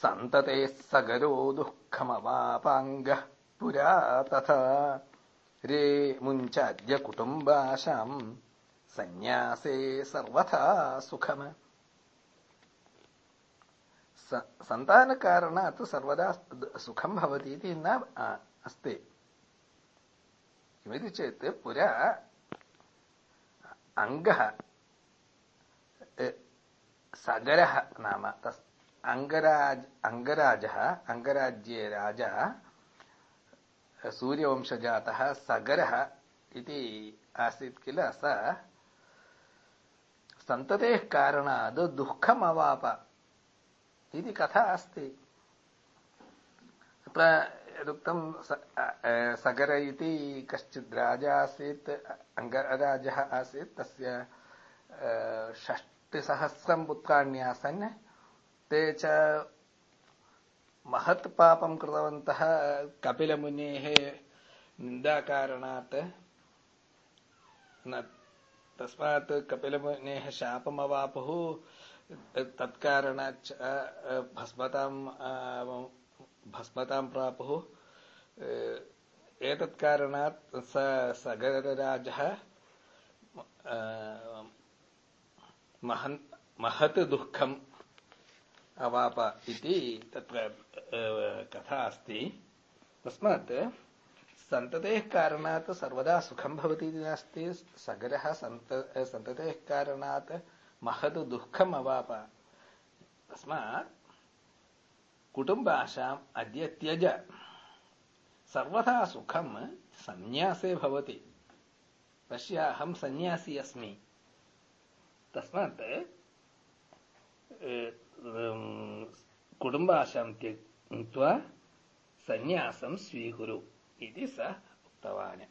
സന്തതേ സഗരോ ദുഃഖമവാപാംഗ പുരാ തഥാ. രേ മുഞ്ചാദ്യ കുടുംബാശാം സന്യാസേ സർവഥാ സുഖമ. സന്താനകാരണാത് സർവദാ സുഖം ഭവതി ഇതി ന അസ്തി. കിമിതി ചേത് പുരാ അംഗ സഗരഃ നാമ തസ് अङ्गराज अङ्गराजः अङ्गराज्ये राजा, सूर्यवंशजातः सगरः इति आसीत् किल स? सन्ततेः कारणात् दुःखमवाप इति कथा अस्ति। अत्र यदुक्तं सगर इति कश्चित् राजा आसीत् अङ्गराजः आसीत्, तस्य षष्टिसहस्रं ते च महत् पापं कृतवन्तः कपिलमुनेः निन्दाकारणात् तस्मात् कपिलमुनेः शापमवापुः तत्कारणाच्च भस्मतां भस्मतां प्रापुः। एतत् कारणात् स सगरराजः महन् महत् दुःखम् अवाप इति तत्र कथा अस्ति। तस्मात् सन्ततेः कारणात् सर्वदा सुखं भवति इति नास्ति। सगरः सन्त सन्ततेः कारणात् महत् दुःखम् अवाप। तस्मात् कुटुम्बाशाम् अद्य त्यज सर्वथा सुखं सन्न्यासे भवति। पश्य अहं सन्न्यासी अस्मि। तस्मात् कुटुम्बाशां त्यक्त्वा सन्न्यासं स्वीकुरु इति सः उक्तवान्